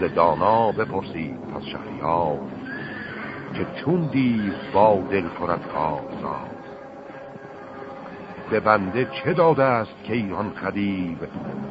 ز دانا بپرسید پس شهریار که چون دیو با دل کند کارزار به بنده چه داده است که ایران خدیو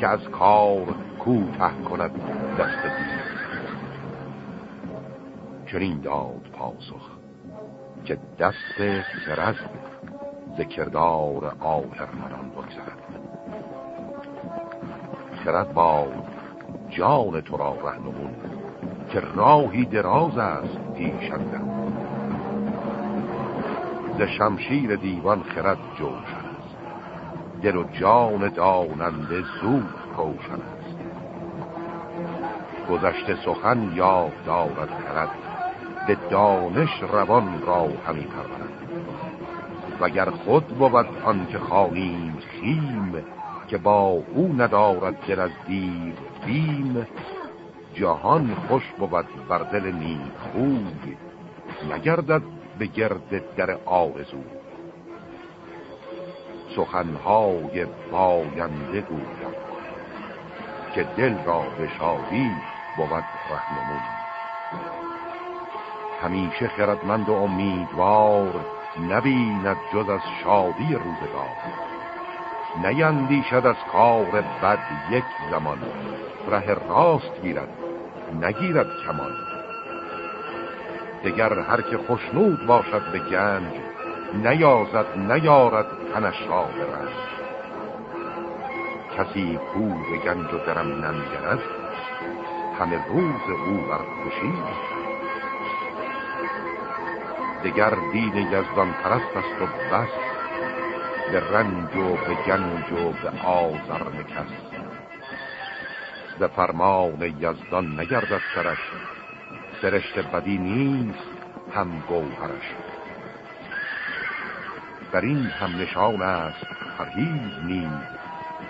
که از کار کوته کند دست دیو؟ چنین داد پاسخ که دست خرد ذکردار آهر مران بگذرد. خرد با جان تو را رهنمون که راهی دراز است پیشنده ز شمشیر دیوان خرد جوش است. دل و جان داننده زود روشن است. گذشته سخن یاد دارد خرد به دانش روان را همی پرورد. وگر خود بود آنکه خواهیم خیم که با او ندارد دل از دیر بیم جهان خوش بود بر دل نیک خوب نگردد به گرد در آرزو. سخنهای باینده گویم که دل را به شادی بود رهنمون. همیشه خردمند و امیدوار نبیند جز از شادی روزگار. نیندیشد از کار بد یک زمان. ره راست گیرد نگیرد کمان. دگر هر که خوشنود باشد به گنج نیازد نیارد تنش را برد کسی کو به گنج و درم نمیگرد همه روز او بر دگر دین یزدان پرست است و بس. به رنج و به گنج و به آزر نکس به فرمان یزدان نگردد سرش. سرشت بدی نیست هم گوهرش. در این هم نشان است پرهیز نیز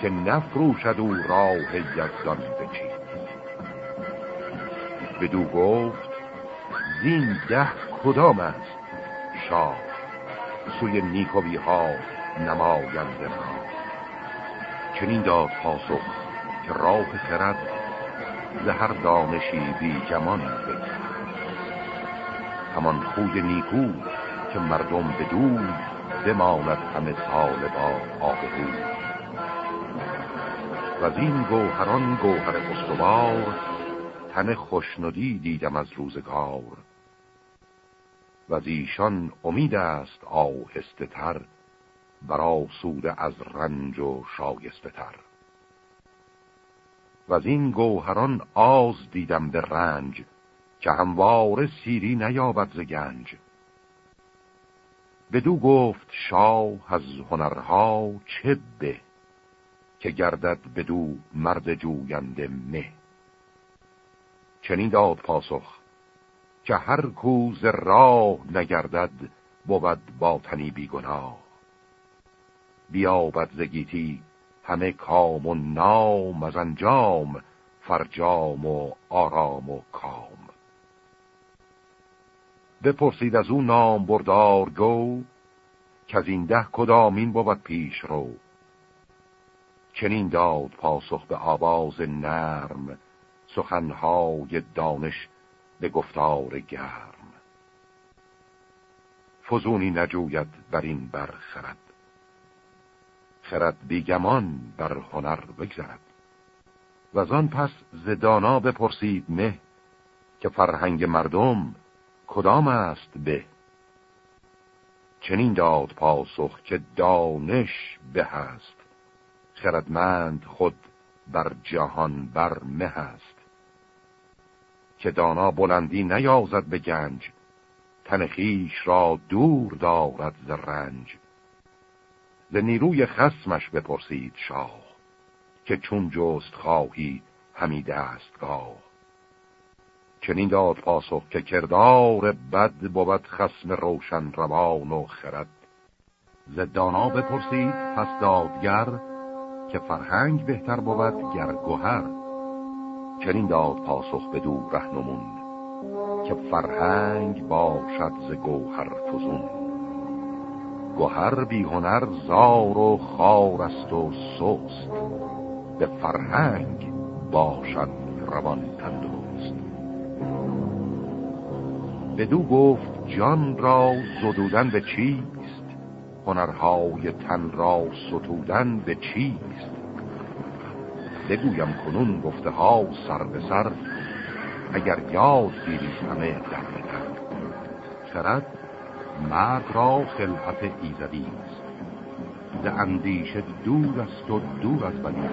که نفروشد او راه یزدان بچید بدو گفت زین ده کدام است؟ شاه سوی نیکوی ها نماینده را چنین داد پاسخ که راه خرد زهر دانشی بی جمان بگرد. همان خوی نیکو که مردم بدون بماند همه سال با آبهو و از این گوهران گوهر استوار تن خوشنودی دیدم از روزگار. و از ایشان امید است آهسته تر برا سوده از رنج و شایسته تر. و از این گوهران آز دیدم به رنج که هموار سیری نیابد ز گنج. بدو گفت شاه از هنرها چه به که گردد بدو مرد جوینده مه. چنین داد پاسخ که هر کوز راه نگردد بود با تنی بیگناه. بیابد زگیتی همه کام و نام از انجام فرجام و آرام و کام. بپرسید از او نام بردار گو که از این ده کدامین بود پیش رو؟ چنین داد پاسخ به آواز نرم سخنهای دانش به گفتار گرم. فزونی نجوید بر این برخرد. خرد بیگمان بر هنر بگذرد. و آن پس زدانا بپرسید مه که فرهنگ مردم کدام است به؟ چنین داد پاسخ که دانش به هست. خردمند خود بر جهان بر مه است که دانا بلندی نیازد به گنج تنخیش را دور دارد ز رنج. ز نیروی خسمش بپرسید شاه که چون جست خواهی همی دستگاه. چنین داد پاسخ که کردار بد بود خسم روشن روان و خرد. ز دانا بپرسید پس دادگر که فرهنگ بهتر بود گر گوهر. چنین داد پاسخ به دو رهنمون که فرهنگ باشد ز گوهر فزون. گوهر بیهنر زار و خار است و سست. به فرهنگ باشد روان تندرست. بدو گفت جان را زدودن به چیست؟ هنرهای تن را ستودن به چیست؟ بگویم کنون گفته ها سر به سر اگر یاد گیری همه در خرد مرد را خلقت ایزدی است. ز اندیشه دور است و دور از بدی.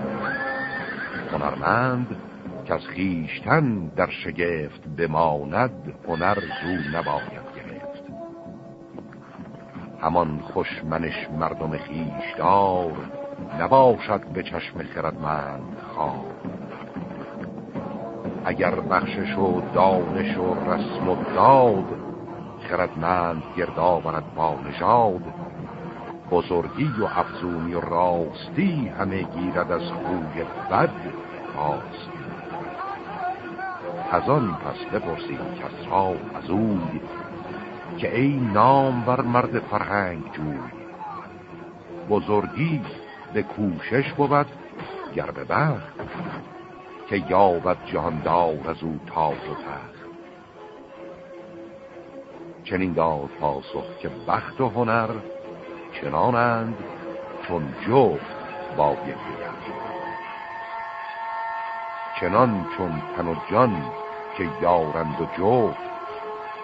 هنرمند که از خیشتن در شگفت بماند هنر زو نباید گرفت. همان خوشمنش مردم خیشدار نباشد به چشم خردمند خواه اگر بخشش و دانش و رسم و داد خردمند گردا برد با نژاد بزرگی و افزونی و راستی همه گیرد از خوی بد آست از آن پس بپرسید کس را از اوی که ای نام بر مرد فرهنگ جوی بزرگی به کوشش بود گر به بخت که یابد جهاندار از او تاج و تخت. چنین داد پاسخ که بخت و هنر چنانند چون جفت با یکدیگر چنان چون تن و جان که یارند و جفت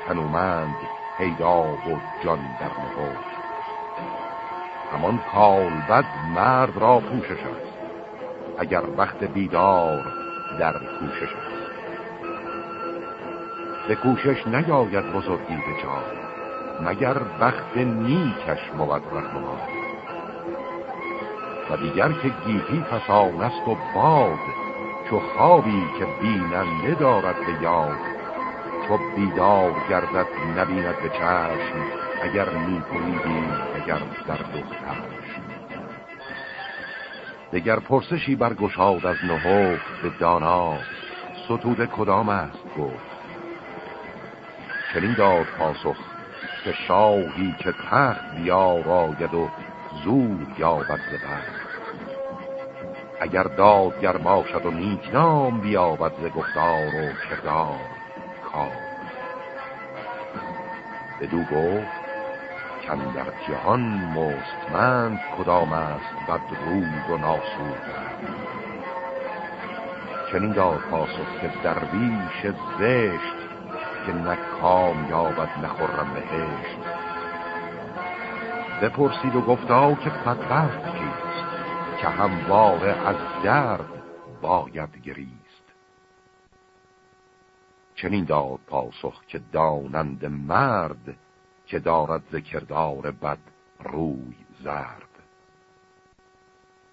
تنومند پیدا و جان در نهفت. همان بد مرد را پوشش است اگر وقت بیدار در کوشش است. به کوشش نیاید بزرگی به جای مگر بخت نیکش بود رهنما. و دیگر که گیتی فسان است و باد چو خوابی که بیننده دارد به یاد چو بیدار گردد نبیند به چشم اگر نیکویی اگر در دخترش دگر پرسشی برگشاد از نهفت به دانا ستود کدام است گفت؟ چنین داد پاسخ که شاهی که تخت بیاراید و زور یابد ز اگر دادگر باشد و نیک نام بیابد ز گفتار و کردار کار. بدو گفت کم در جهان مستمند کدام است بد روی و ناسود چنین داد پاسخ که درویش زشت که نه کام یابد نخورم بهشت. بپرسید و گفتا که بدبخت کیست؟ که همواره از درد باید گریست. چنین داد پاسخ که دانند مرد که دارد ذکردار بد روی زرد.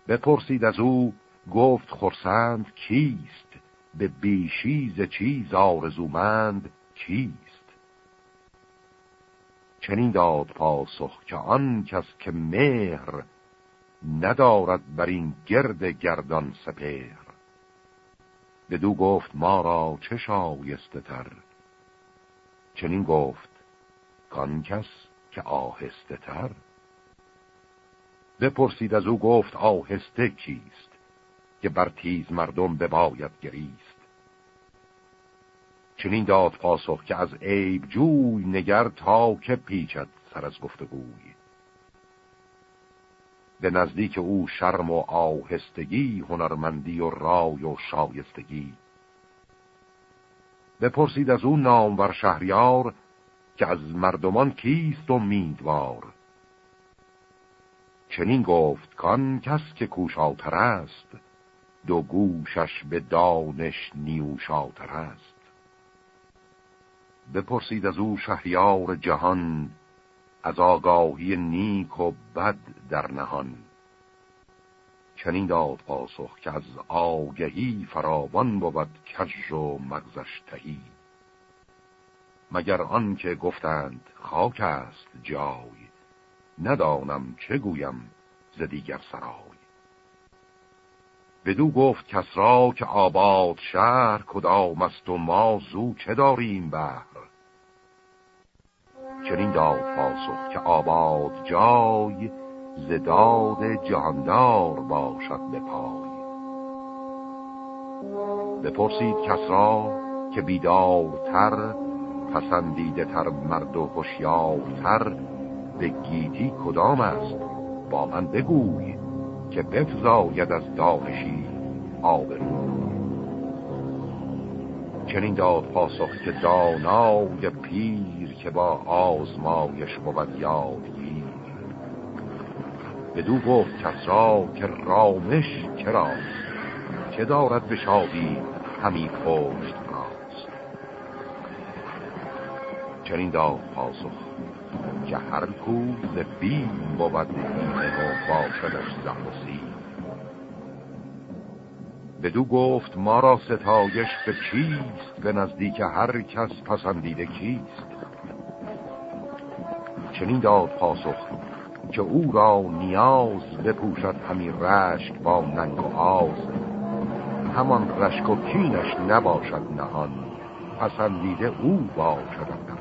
بپرسید از او گفت خرسند کیست؟ به بیشیز چیز آرزومند کیست چنین داد پاسخ که آن کس که مهر ندارد بر این گرد گردان سپر بدو گفت ما را چه شایسته تر؟ چنین گفت کان کس که آهسته تر؟ بپرسید از او گفت آهسته کیست که بر تیز مردم بباید گریست؟ چنین داد پاسخ که از عیب جوی نگر تا که پیچد سر از گفتگوی. به نزدیک او شرم و آهستگی هنرمندی و رای و شایستگی. بپرسید از او نامور شهریار که از مردمان کیست امیدوار چنین گفت کان کس که کوشاتر است دو گوشش به دانش نیوشاتر است. بپرسید از او شهریار جهان از آگاهی نیک و بد در نهان. چنین داد پاسخ که از آگهی فراوان بود کج و مغزش تهی. مگر آن که گفتند خاک است جای ندانم چه گویم ز دیگر سرای. بدو گفت کس را که آباد شهر کدام است و ما زو چه داریم بهر؟ چنین داد پاسخ که آباد جای زداد جهاندار باشد به پای بپرسید کس را که بیدارتر پسندیده تر مرد و هوشیارتر به گیتی کدام است؟ با من بگوی. که بفزاید از دانشی آبرو. چنین داد پاسخ که دانای پیر که با آزمایش بود یادگیر. بدو گفت کس را که رامش چراست که دارد به شادی همی پشت راست؟ چنین داد پاسخ که هر کوز بیم بود ایمه و باشدش زم بدو گفت ما را ستایش به چیست؟ به نزدیک هر کس پسندیده کیست؟ چنین داد پاسخ که او را نیاز بپوشد همین رشک با ننگ و آز. همان رشک و کینش نباشد نهان پسندیده او باشد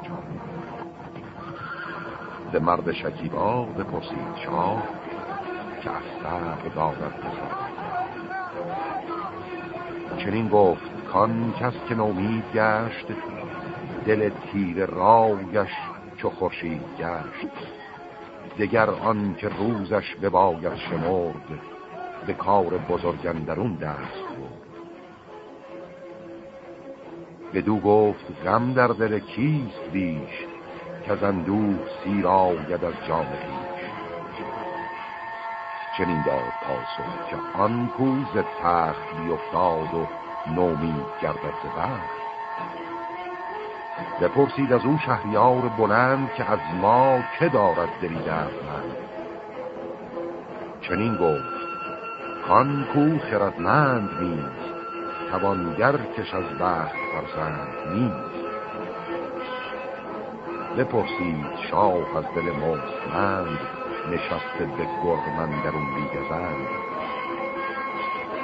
ز مرد شکیبا بپرسید شاه که از سر دارد بساد چنین گفت کان کس که نومید گشت دل تیر راویش چو خورشید گشت. دگر آن که روزش بباید شمرد به کار بزرگندرون دست بود بدو گفت غم در دل کیست بیش؟ که زندو سیر آید از جان خیش چنین داد پاسخ که آن کوز تخت بیفتاد و نومید گردد زبخت بپرسید از او شهریار بلند که از ما که دارد دلی من چنین گفت کان کو خردمند نیست توانگر کش از بخت فرزند نیست. بپرسید شاه از دل مستمند نشسته به گرمن در اون بیگزند.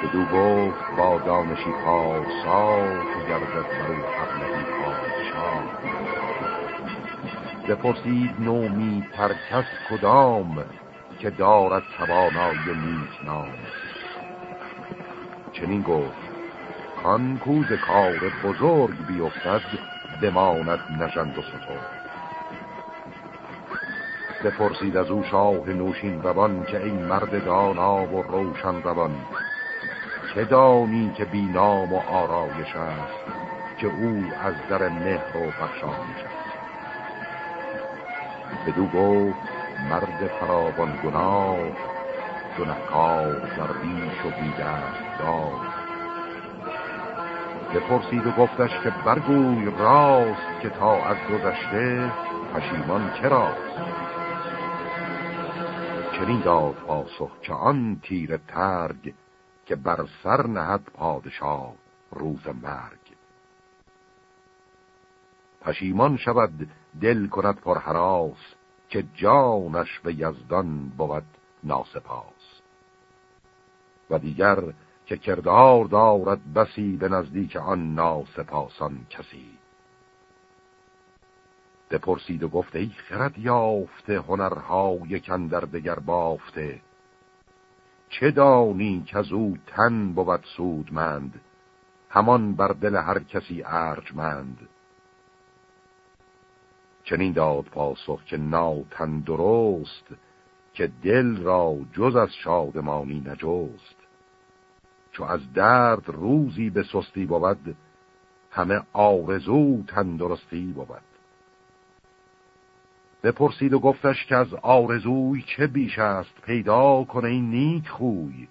بدو گفت با دانشی پارسا که گردد برو حبلهی پادشاه. بپرسید نومی ترکس کدام که دارد توانای نیک نام. چنین گفت کان کوز کار بزرگ بیفتد بماند نژند و ستور بپرسید از او شاه نوشین روان که این مرد دانا و روشن روان که دانی که بینام و آرایش است که او از در مهر و بخشایش است بدو گفت مرد فراوان گناه گنهکار در ریش و بیدست دار. بپرسید و گفتش که برگوی راست که تا از گذشته پشیمان چراست؟ چنین داد پاسخ که آن تیر ترگ که بر سر نهد پادشاه روز مرگ. پشیمان شود دل کند پر حراس که جانش به یزدان بود ناسپاس. و دیگر که کردار دارد بسی به نزدیک آن ناسپاسان کسی. بپرسید و گفته ای خرد یافته هنرها یکن در دگر بافته. چه دانی که از او تن بود سودمند؟ همان بر دل هر کسی ارجمند. چنین داد پاسخ که ناتن درست که دل را جز از شادمانی نجست. چو از درد روزی به سستی بود همه آرزو تندرستی بود. بپرسید و گفتش که از آرزوی چه بیش است پیدا کنه این نیک خوی.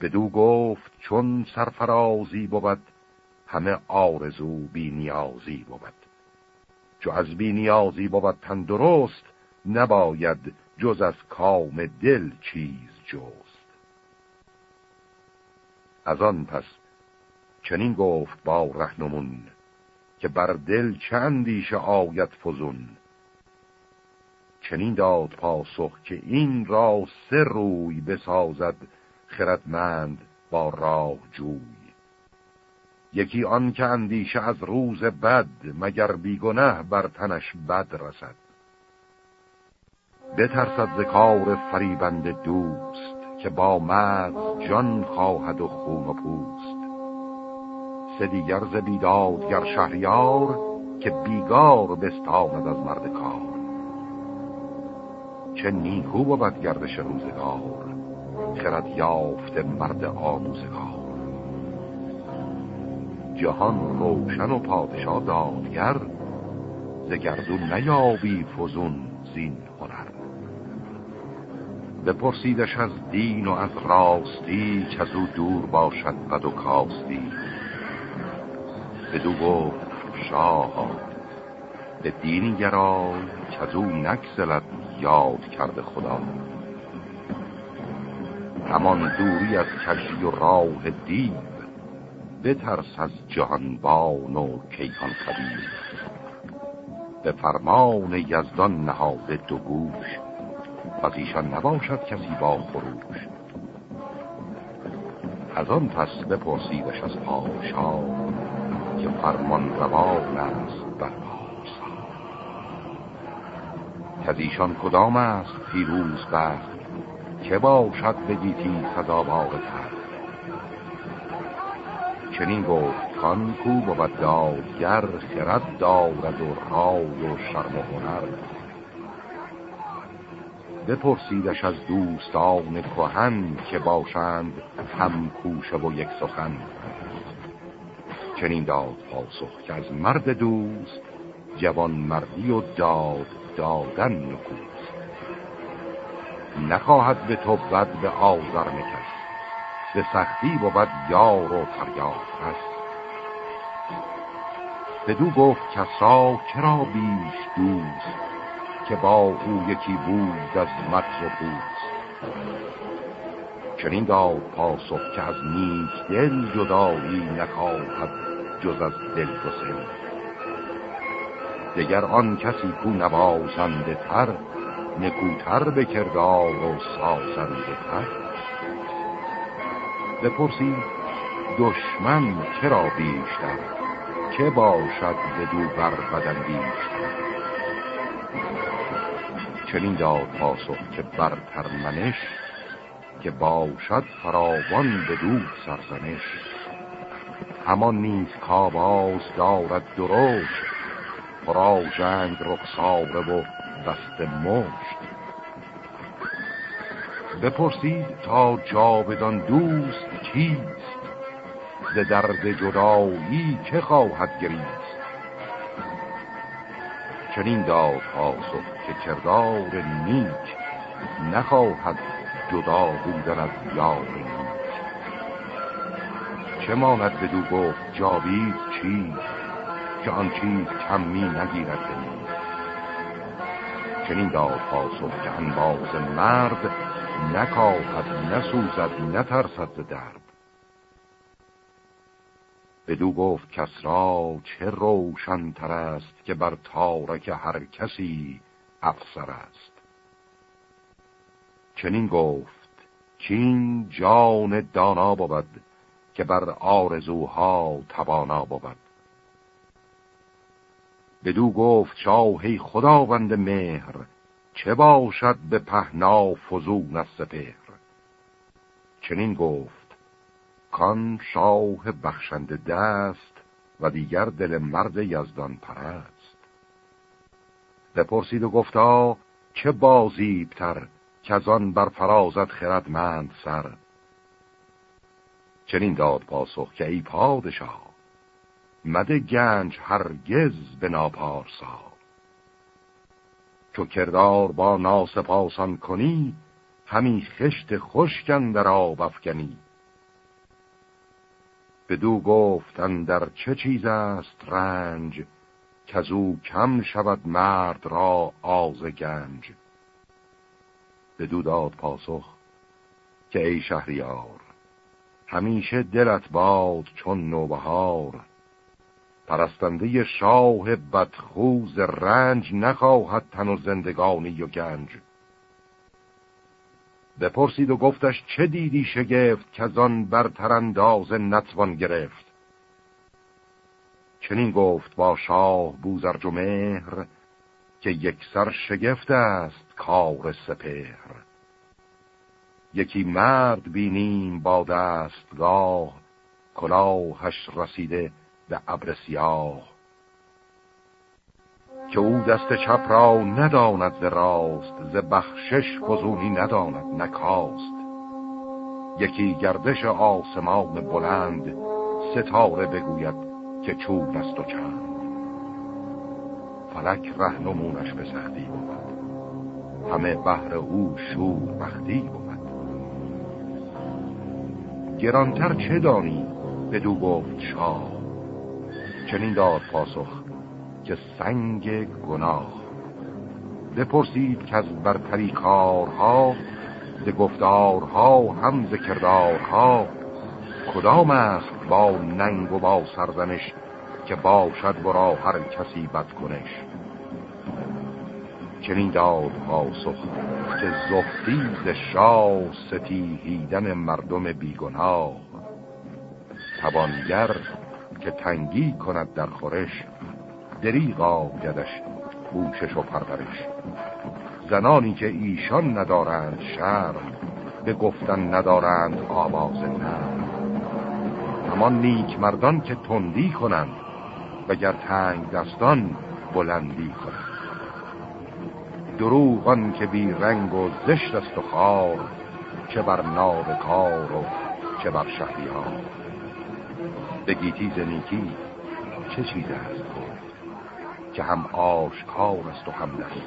بدو گفت چون سرفرازی بود همه آرزو بی نیازی بود. چو از بی نیازی بود تندرست نباید جز از کام دل چیز جست. از آن پس چنین گفت با رهنمون که بر دل چندیش آید فزون. چنین داد پاسخ که این را سه روی بسازد خردمند با راه جوی. یکی آن که اندیشه از روز بد مگر بیگنه بر تنش بد رسد. بترسد ز کار فریبند دوست که با مغز جان خواهد و خون و پوست. سه دیگر ز بیدادگر شهریار که بیگار بستاند از مرد کار. چه نیکو بود گردش روزگار خرد یافته مرد آموزگار. جهان روشن و پادشاه دادگر ز گردون نیابی فزون زین هنر. بپرسیدش از دین و از راستی که او دور باشد بد و کاستی. بدو گفت شاه. به دینی گرای که او نکسلت یاد کرده خدا. همان دوری از کشی و راه دیو بترس از جهانبان و کیهان خبیر. به فرمان یزدان نهاده دو گوش پس ایشان نباشد کسی با خروش. از آن پس بپرسیدش از پادشاه که فرمان روان است بر که کدام است پیروز بخت؟ که باشد بگیتی سزاوار تر چنین گفت کان کو بود دادگر خرد دارد و رای و شرم و هنر. بپرسیدش از دوستان کهن که باشند هم کوشه و یک سخن. چنین داد پاسخ که از مرد دوست جوان مردی و داد دادن نکوست. نخواهد به تو بد به آزر مکش به سختی بود یار و فریاد هست بدو گفت کسا چرا بیش دوست که با او یکی بود از مکر پوست چنین داد پاسخ که از نیک دل جدایی نخواهد جز از دل گسل. دگر آن کسی کو نوازنده تر نکوتر به کردار و سازنده تر؟ بپرسید دشمن چرا بیشتر؟ که باشد به بر بدن بیشتر؟ چنین داد پاسخ که برتر منش که باشد فراوان به دو سرزنش. همان نیز کاباز دارد درشت. پرا جنگ رخساره و دست مشت. بپرسید تا جاودان دوست کیست؟ ز درد جدایی که خواهد گریست؟ چنین داد پاسخ که کردار نیک نخواهد جدا بودن از یار چه ماند بدو گفت جاوید چیز که آن چیز کمی نگیرد به چنین داد پاسخ که انباز مرد نکاهد نسوزد نترسد درد. بدو گفت کس را چه روشن تر است که بر تارک هر کسی افسر است. چنین گفت چین جان دانا بود که بر آرزوها توانا بود. بدو گفت شاهی خداوند مهر چه باشد به پهنا فزون از سپهر؟ چنین گفت کان شاه بخشنده دست و دیگر دل مرد یزدان پرست. بپرسید و گفتا چه بازیبتر که از آن بر فرازت خردمند سر؟ چنین داد پاسخ که ای پادشاه مده گنج هرگز به ناپارسا چو کردار با ناسپاسان کنی همین خشت خشکن در آب افکنی. بدو گفتن در چه چیز است رنج که او کم شود مرد را آز گنج. بدو داد پاسخ که ای شهریار همیشه دلت باد چون نوبهار. پرستنده شاه بدخوز رنج نخواهد تن و زندگانی و گنج. بپرسید و گفتش چه دیدی شگفت که آن برتر انداز نتوان گرفت. چنین گفت با شاه بوزرج و مهر که یک سر شگفت است کار سپهر. یکی مرد بینیم با دستگاه کلاهش رسیده به ابر سیاه. که او دست چپ را نداند ز راست ز بخشش فزونی نداند نکاست یکی گردش آسمان بلند ستاره بگوید که چوب است و چند. فلک رهنمونش به سختی بود. همه بهر او شور بختی بود. گرانتر چه دانی؟ بدو گفت شاه. چنین داد پاسخ که سنگ گناه. بپرسید که از برتری کارها به گفتارها هم ز کردارها کدام است با ننگ و با سرزنش که باشد برا هر کسی بد کنش چنین داد پاسخ که زفتی ز شاه ستیهیدن مردم بیگناه. توانگر که تنگی کند در خورش دریغ آگدش بوشش و پرورش. زنانی که ایشان ندارند شرم به گفتن ندارند آواز نرم. همان نیک مردان که تندی کنند وگر تنگ دستان بلندی کنند. دروغان که بی رنگ و زشت است و خار چه بر ناب کار و چه بر شهریار. به گیتی زنیکی چه چیز است که هم آشکار است و هم نهی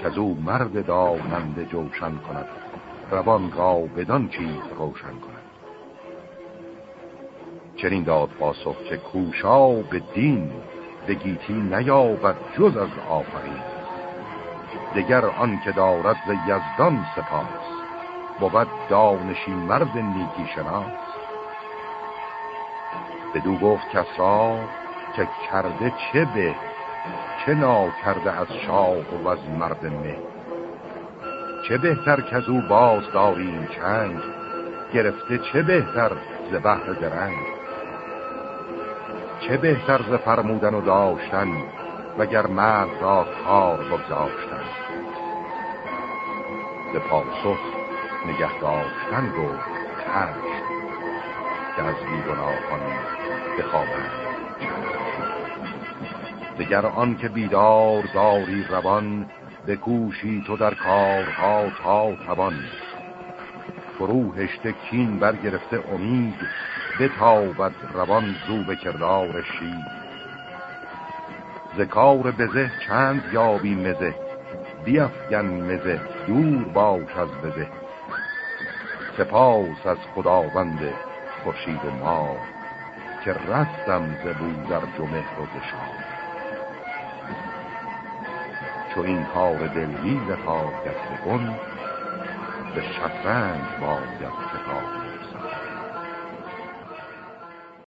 که از او مرد داننده جوشن کند روان را بدان چیز روشن کند. چنین داد پاسخ که کوشا به دین به گیتی نیابد جز از آفرین. دگر آن که دارد ز یزدان سپاس بود دانشی مرد نیکی شناس. بدو گفت کسرا که کرده چه به چه نا کرده از شاه و از مرد مه. چه بهتر که از او باز داریم چنگ گرفته چه بهتر ز بحر درنگ. چه بهتر ز فرمودن و داشتن وگر مرد را کار بگذاشتن؟ به پاسخ نگه داشتن گفت خشم که از بیگناهان بخوابند. دگر آن که بیدار داری روان بکوشی تو در کارها تا توان. فرو هشته کین برگرفته امید بتابد روان زو به کردار شید ذکار بزه چند یابی مزه بیفگن مزه دور باش از بزه. سپاس از خداوند خورشید و ما که رستم زبو در جمه رو شام چو این کار دلگیر تا گن به شطرنج باید کتاب